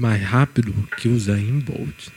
mais rápido que o Zayn Bolt.